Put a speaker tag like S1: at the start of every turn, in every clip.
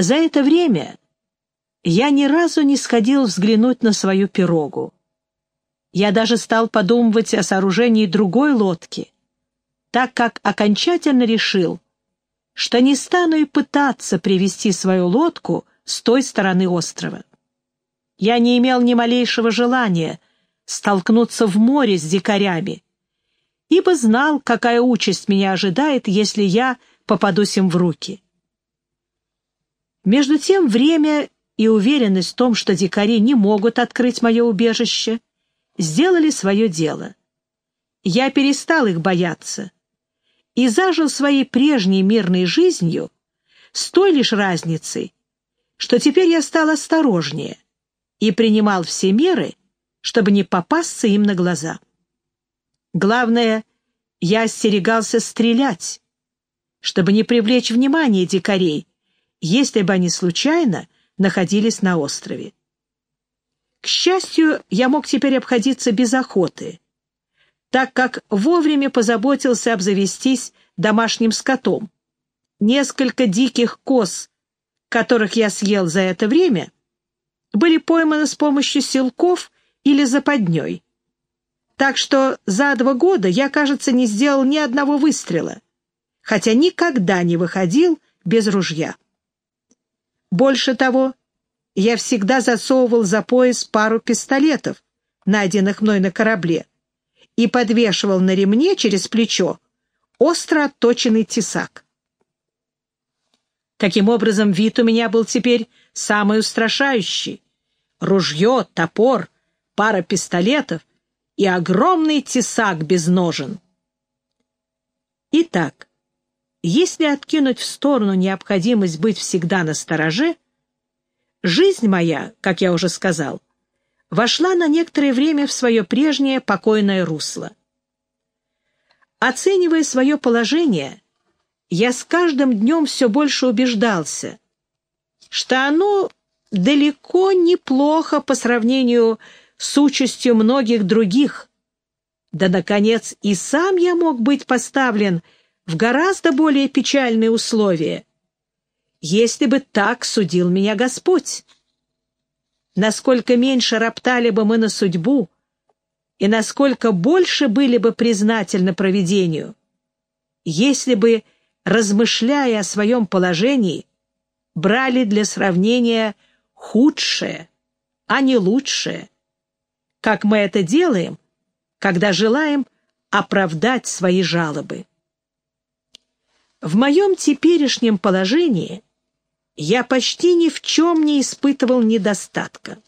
S1: За это время я ни разу не сходил взглянуть на свою пирогу. Я даже стал подумывать о сооружении другой лодки, так как окончательно решил, что не стану и пытаться привести свою лодку с той стороны острова. Я не имел ни малейшего желания столкнуться в море с дикарями, ибо знал, какая участь меня ожидает, если я попадусь им в руки. Между тем время и уверенность в том, что дикари не могут открыть мое убежище, сделали свое дело. Я перестал их бояться и зажил своей прежней мирной жизнью с той лишь разницей, что теперь я стал осторожнее и принимал все меры, чтобы не попасться им на глаза. Главное, я остерегался стрелять, чтобы не привлечь внимание дикарей, если бы они случайно находились на острове. К счастью, я мог теперь обходиться без охоты, так как вовремя позаботился обзавестись домашним скотом. Несколько диких коз, которых я съел за это время, были пойманы с помощью силков или западней. Так что за два года я, кажется, не сделал ни одного выстрела, хотя никогда не выходил без ружья. Больше того, я всегда засовывал за пояс пару пистолетов, найденных мной на корабле, и подвешивал на ремне через плечо остро отточенный тесак. Таким образом, вид у меня был теперь самый устрашающий. Ружье, топор, пара пистолетов и огромный тесак без ножен. Итак, если откинуть в сторону необходимость быть всегда на стороже, жизнь моя, как я уже сказал, вошла на некоторое время в свое прежнее покойное русло. Оценивая свое положение, я с каждым днем все больше убеждался, что оно далеко неплохо по сравнению с участью многих других. Да, наконец, и сам я мог быть поставлен в гораздо более печальные условия, если бы так судил меня Господь. Насколько меньше роптали бы мы на судьбу, и насколько больше были бы признательны провидению, если бы, размышляя о своем положении, брали для сравнения худшее, а не лучшее, как мы это делаем, когда желаем оправдать свои жалобы. В моем теперешнем положении я почти ни в чем не испытывал недостатка.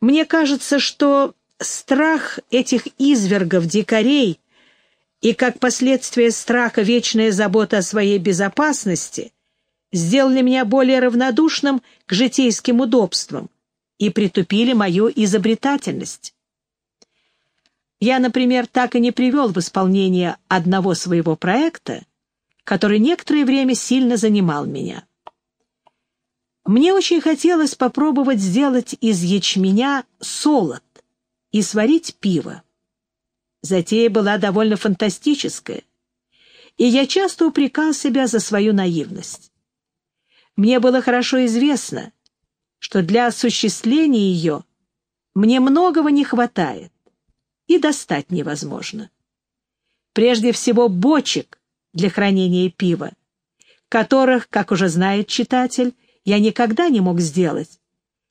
S1: Мне кажется, что страх этих извергов, дикарей и, как последствие страха, вечная забота о своей безопасности сделали меня более равнодушным к житейским удобствам и притупили мою изобретательность. Я, например, так и не привел в исполнение одного своего проекта, который некоторое время сильно занимал меня. Мне очень хотелось попробовать сделать из ячменя солод и сварить пиво. Затея была довольно фантастическая, и я часто упрекал себя за свою наивность. Мне было хорошо известно, что для осуществления ее мне многого не хватает и достать невозможно. Прежде всего бочек, для хранения пива, которых, как уже знает читатель, я никогда не мог сделать,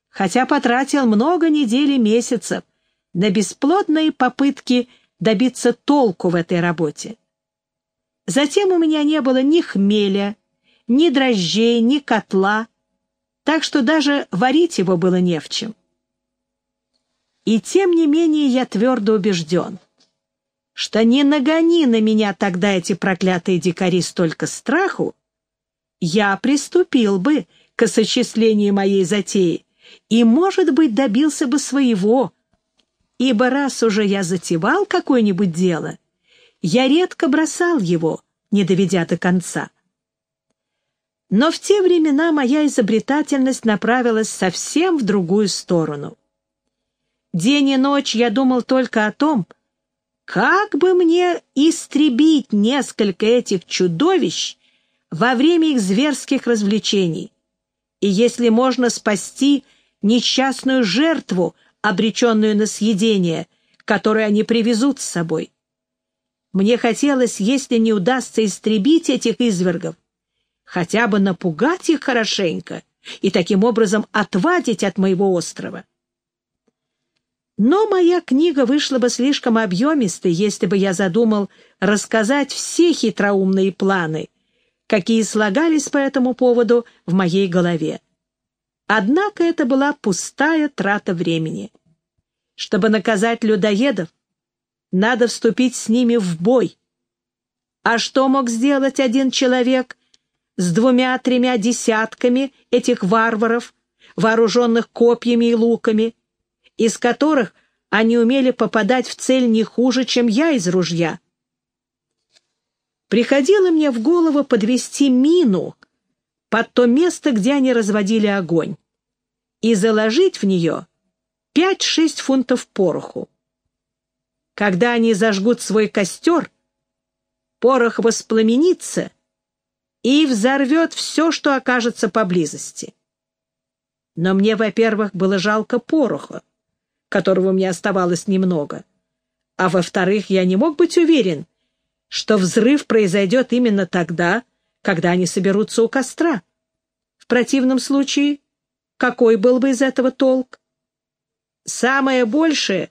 S1: хотя потратил много недель и месяцев на бесплодные попытки добиться толку в этой работе. Затем у меня не было ни хмеля, ни дрожжей, ни котла, так что даже варить его было не в чем. И тем не менее я твердо убежден — что не нагони на меня тогда эти проклятые дикари столько страху, я приступил бы к осуществлению моей затеи и, может быть, добился бы своего, ибо раз уже я затевал какое-нибудь дело, я редко бросал его, не доведя до конца. Но в те времена моя изобретательность направилась совсем в другую сторону. День и ночь я думал только о том, как бы мне истребить несколько этих чудовищ во время их зверских развлечений? и если можно спасти несчастную жертву, обреченную на съедение, которую они привезут с собой. Мне хотелось, если не удастся истребить этих извергов, хотя бы напугать их хорошенько и таким образом отвадить от моего острова. Но моя книга вышла бы слишком объемистой, если бы я задумал рассказать все хитроумные планы, какие слагались по этому поводу в моей голове. Однако это была пустая трата времени. Чтобы наказать людоедов, надо вступить с ними в бой. А что мог сделать один человек с двумя-тремя десятками этих варваров, вооруженных копьями и луками, из которых они умели попадать в цель не хуже, чем я из ружья. Приходило мне в голову подвести мину под то место, где они разводили огонь, и заложить в нее пять-шесть фунтов пороху. Когда они зажгут свой костер, порох воспламенится и взорвет все, что окажется поблизости. Но мне, во-первых, было жалко пороха, которого мне оставалось немного. А во-вторых, я не мог быть уверен, что взрыв произойдет именно тогда, когда они соберутся у костра. В противном случае, какой был бы из этого толк? Самое большее,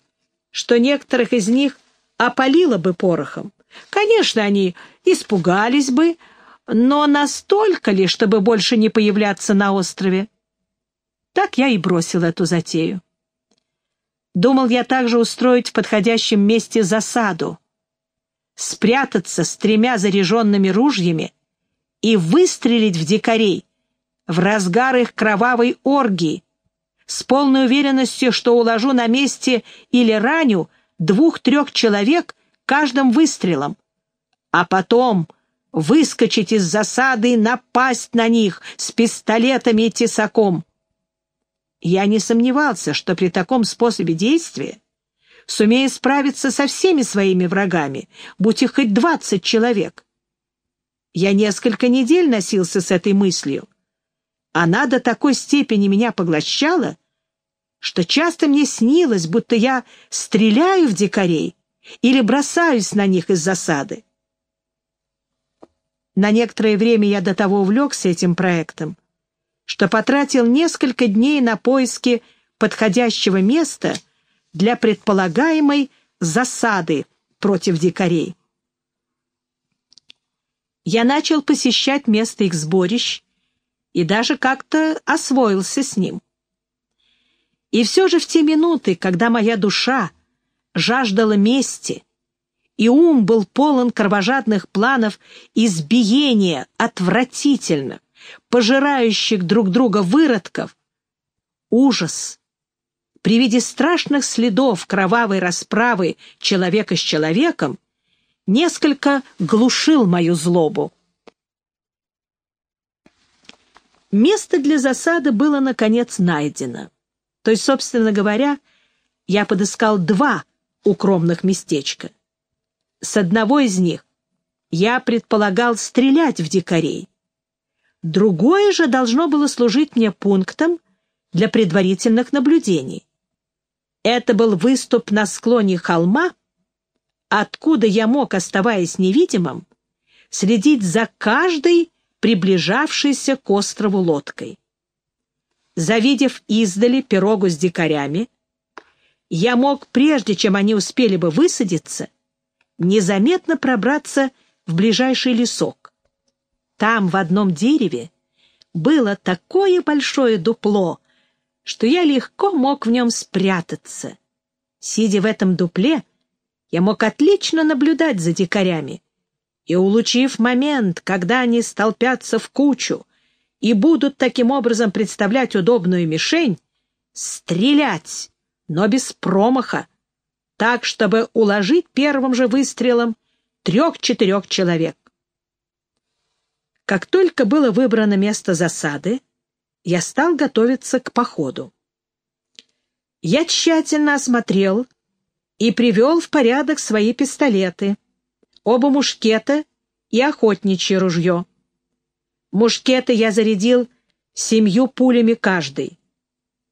S1: что некоторых из них опалило бы порохом. Конечно, они испугались бы, но настолько ли, чтобы больше не появляться на острове? Так я и бросил эту затею. Думал я также устроить в подходящем месте засаду, спрятаться с тремя заряженными ружьями и выстрелить в дикарей в разгар их кровавой оргии, с полной уверенностью, что уложу на месте или раню двух-трех человек каждым выстрелом, а потом выскочить из засады и напасть на них с пистолетами и тесаком. Я не сомневался, что при таком способе действия сумею справиться со всеми своими врагами, будь их хоть двадцать человек. Я несколько недель носился с этой мыслью. Она до такой степени меня поглощала, что часто мне снилось, будто я стреляю в дикарей или бросаюсь на них из засады. На некоторое время я до того увлекся этим проектом, что потратил несколько дней на поиски подходящего места для предполагаемой засады против дикарей. Я начал посещать место их сборищ и даже как-то освоился с ним. И все же в те минуты, когда моя душа жаждала мести, и ум был полон кровожадных планов избиения отвратительно, пожирающих друг друга выродков, ужас при виде страшных следов кровавой расправы человека с человеком несколько глушил мою злобу. Место для засады было, наконец, найдено. То есть, собственно говоря, я подыскал два укромных местечка. С одного из них я предполагал стрелять в дикарей, Другое же должно было служить мне пунктом для предварительных наблюдений. Это был выступ на склоне холма, откуда я мог, оставаясь невидимым, следить за каждой приближавшейся к острову лодкой. Завидев издали пирогу с дикарями, я мог, прежде чем они успели бы высадиться, незаметно пробраться в ближайший лесок. Там, в одном дереве, было такое большое дупло, что я легко мог в нем спрятаться. Сидя в этом дупле, я мог отлично наблюдать за дикарями, и, улучив момент, когда они столпятся в кучу и будут таким образом представлять удобную мишень, стрелять, но без промаха, так, чтобы уложить первым же выстрелом трех-четырех человек. Как только было выбрано место засады, я стал готовиться к походу. Я тщательно осмотрел и привел в порядок свои пистолеты, оба мушкета и охотничье ружье. Мушкеты я зарядил семью пулями каждый,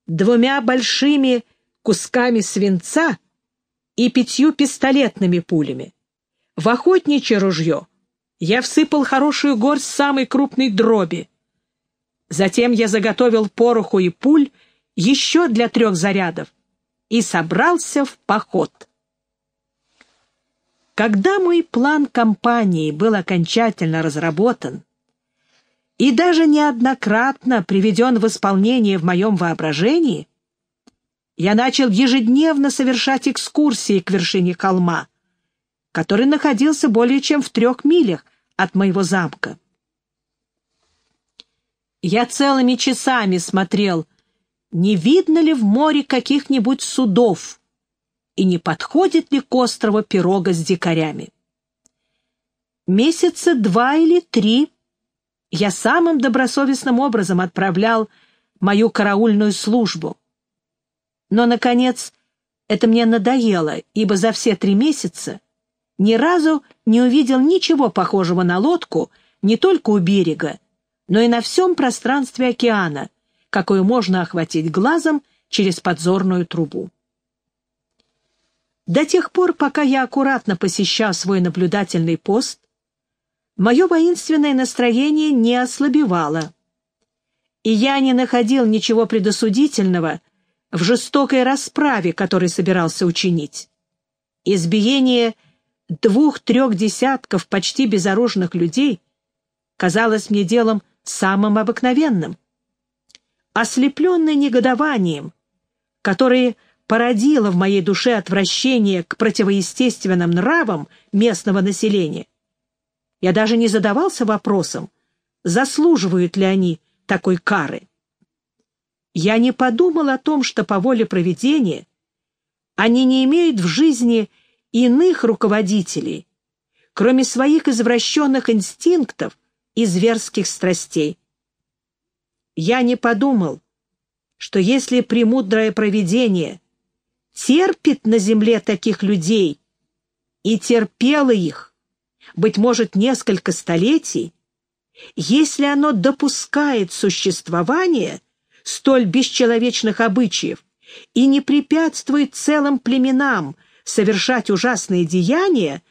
S1: двумя большими кусками свинца и пятью пистолетными пулями. В охотничье ружье я всыпал хорошую горсть самой крупной дроби. Затем я заготовил пороху и пуль еще для трех зарядов и собрался в поход. Когда мой план кампании был окончательно разработан и даже неоднократно приведен в исполнение в моем воображении, я начал ежедневно совершать экскурсии к вершине холма, который находился более чем в трех милях от моего замка. Я целыми часами смотрел, не видно ли в море каких-нибудь судов и не подходит ли к острову пирога с дикарями. Месяца два или три я самым добросовестным образом отправлял мою караульную службу. Но, наконец, это мне надоело, ибо за все три месяца ни разу не увидел ничего похожего на лодку не только у берега, но и на всем пространстве океана, какое можно охватить глазом через подзорную трубу. До тех пор, пока я аккуратно посещал свой наблюдательный пост, мое воинственное настроение не ослабевало, и я не находил ничего предосудительного в жестокой расправе, которой собирался учинить. Избиение двух-трех десятков почти безоружных людей казалось мне делом самым обыкновенным. Ослепленный негодованием, которое породило в моей душе отвращение к противоестественным нравам местного населения, я даже не задавался вопросом, заслуживают ли они такой кары. Я не подумал о том, что по воле проведения они не имеют в жизни иных руководителей, кроме своих извращенных инстинктов и зверских страстей. Я не подумал, что если премудрое провидение терпит на земле таких людей и терпело их, быть может, несколько столетий, если оно допускает существование столь бесчеловечных обычаев и не препятствует целым племенам совершать ужасные деяния,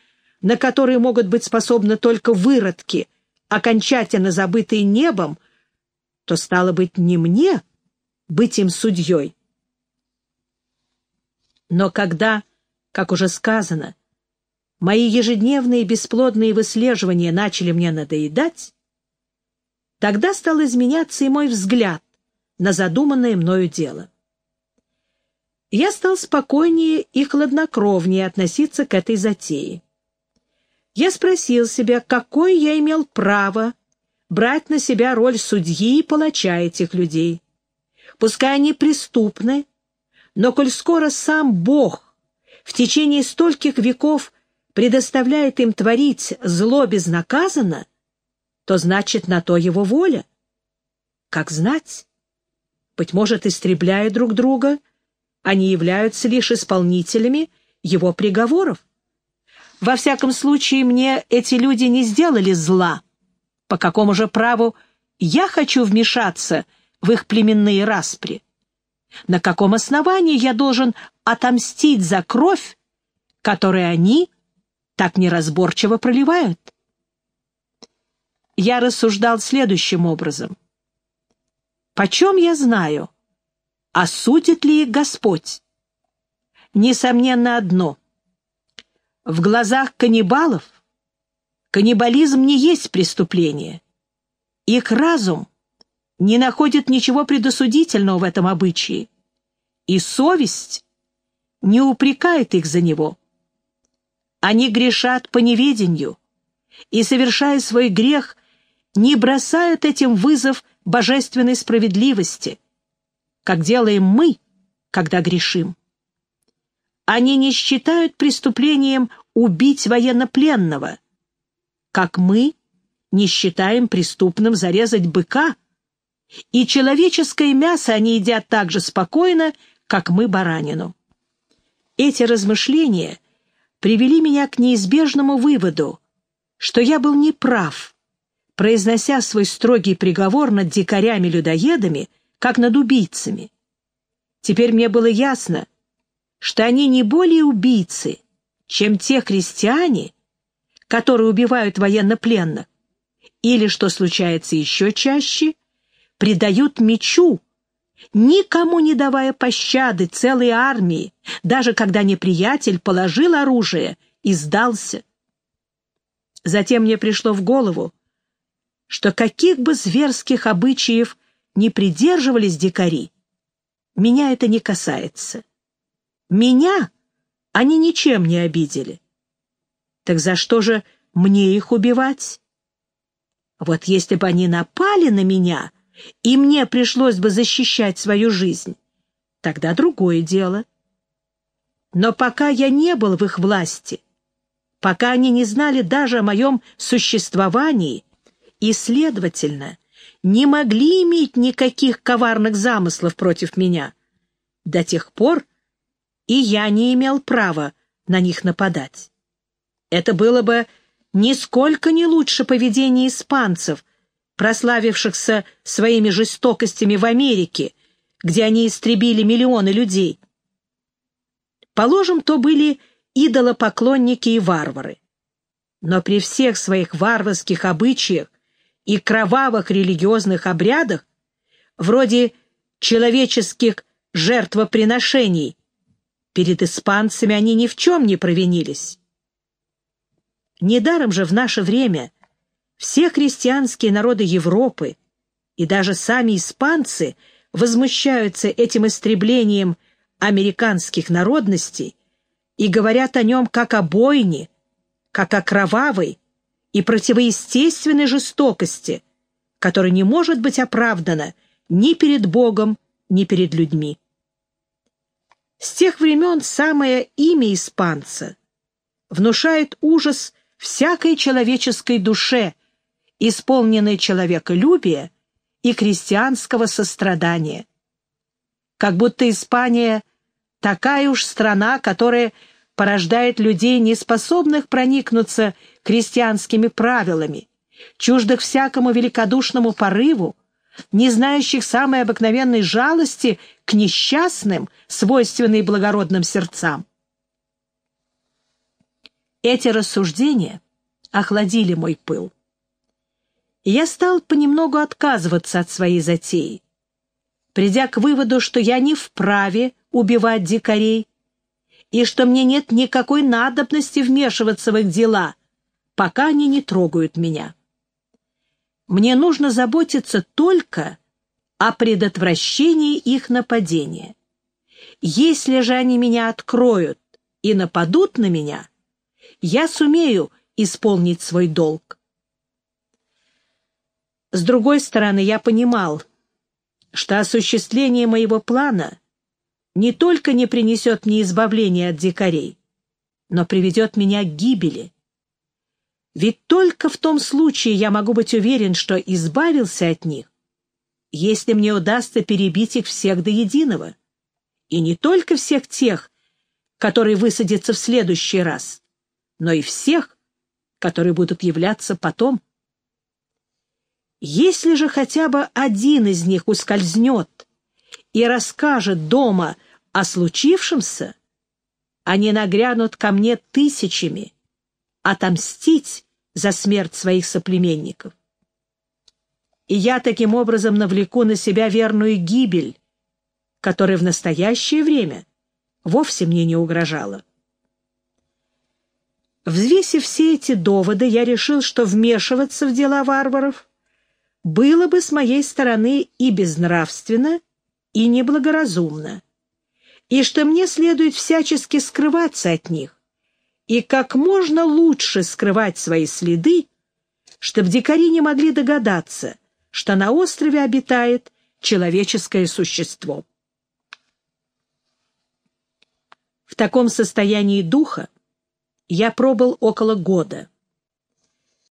S1: на которые могут быть способны только выродки, окончательно забытые небом, то стало быть не мне быть им судьей. Но когда, как уже сказано, мои ежедневные бесплодные выслеживания начали мне надоедать, тогда стал изменяться и мой взгляд на задуманное мною дело. Я стал спокойнее и хладнокровнее относиться к этой затее. Я спросил себя, какое я имел право брать на себя роль судьи и палача этих людей. Пускай они преступны, но коль скоро сам Бог в течение стольких веков предоставляет им творить зло безнаказанно, то значит на то его воля. Как знать? Быть может, истребляя друг друга, они являются лишь исполнителями его приговоров. Во всяком случае, мне эти люди не сделали зла. По какому же праву я хочу вмешаться в их племенные распри? На каком основании я должен отомстить за кровь, которую они так неразборчиво проливают? Я рассуждал следующим образом. Почем я знаю, осудит ли их Господь? Несомненно одно. В глазах каннибалов каннибализм не есть преступление. Их разум не находит ничего предосудительного в этом обычае, и совесть не упрекает их за него. Они грешат по неведению и, совершая свой грех, не бросают этим вызов божественной справедливости, как делаем мы, когда грешим. Они не считают преступлением убить военнопленного, как мы не считаем преступным зарезать быка, и человеческое мясо они едят так же спокойно, как мы баранину. Эти размышления привели меня к неизбежному выводу, что я был неправ, произнося свой строгий приговор над дикарями-людоедами, как над убийцами. Теперь мне было ясно, что они не более убийцы, чем те крестьяне, которые убивают военнопленных, или, что случается еще чаще, предают мечу, никому не давая пощады целой армии, даже когда неприятель положил оружие и сдался. Затем мне пришло в голову, что каких бы зверских обычаев не придерживались дикари, меня это не касается. Меня они ничем не обидели. Так за что же мне их убивать? Вот если бы они напали на меня, и мне пришлось бы защищать свою жизнь, тогда другое дело. Но пока я не был в их власти, пока они не знали даже о моем существовании и, следовательно, не могли иметь никаких коварных замыслов против меня, до тех пор и я не имел права на них нападать. Это было бы нисколько не лучше поведения испанцев, прославившихся своими жестокостями в Америке, где они истребили миллионы людей. Положим, то были идолопоклонники и варвары. Но при всех своих варварских обычаях и кровавых религиозных обрядах, вроде человеческих жертвоприношений, перед испанцами они ни в чем не провинились. Недаром же в наше время все христианские народы Европы и даже сами испанцы возмущаются этим истреблением американских народностей и говорят о нем как о бойне, как о кровавой и противоестественной жестокости, которая не может быть оправдана ни перед Богом, ни перед людьми. С тех времен самое имя испанца внушает ужас всякой человеческой душе, исполненной человеколюбия и крестьянского сострадания. Как будто Испания такая уж страна, которая порождает людей, не способных проникнуться крестьянскими правилами, чуждых всякому великодушному порыву, не знающих самой обыкновенной жалости к несчастным, свойственной благородным сердцам. Эти рассуждения охладили мой пыл. Я стал понемногу отказываться от своей затеи, придя к выводу, что я не вправе убивать дикарей, и что мне нет никакой надобности вмешиваться в их дела, пока они не трогают меня. Мне нужно заботиться только о предотвращении их нападения. Если же они меня откроют и нападут на меня, я сумею исполнить свой долг. С другой стороны, я понимал, что осуществление моего плана не только не принесет мне избавления от дикарей, но приведет меня к гибели. Ведь только в том случае я могу быть уверен, что избавился от них, если мне удастся перебить их всех до единого. И не только всех тех, которые высадятся в следующий раз, но и всех, которые будут являться потом. Если же хотя бы один из них ускользнет и расскажет дома о случившемся, они нагрянут ко мне тысячами, отомстить за смерть своих соплеменников. И я таким образом навлеку на себя верную гибель, которая в настоящее время вовсе мне не угрожала. Взвесив все эти доводы, я решил, что вмешиваться в дела варваров было бы с моей стороны и безнравственно, и неблагоразумно, и что мне следует всячески скрываться от них, и как можно лучше скрывать свои следы, чтобы дикари не могли догадаться, что на острове обитает человеческое существо. В таком состоянии духа я пробыл около года.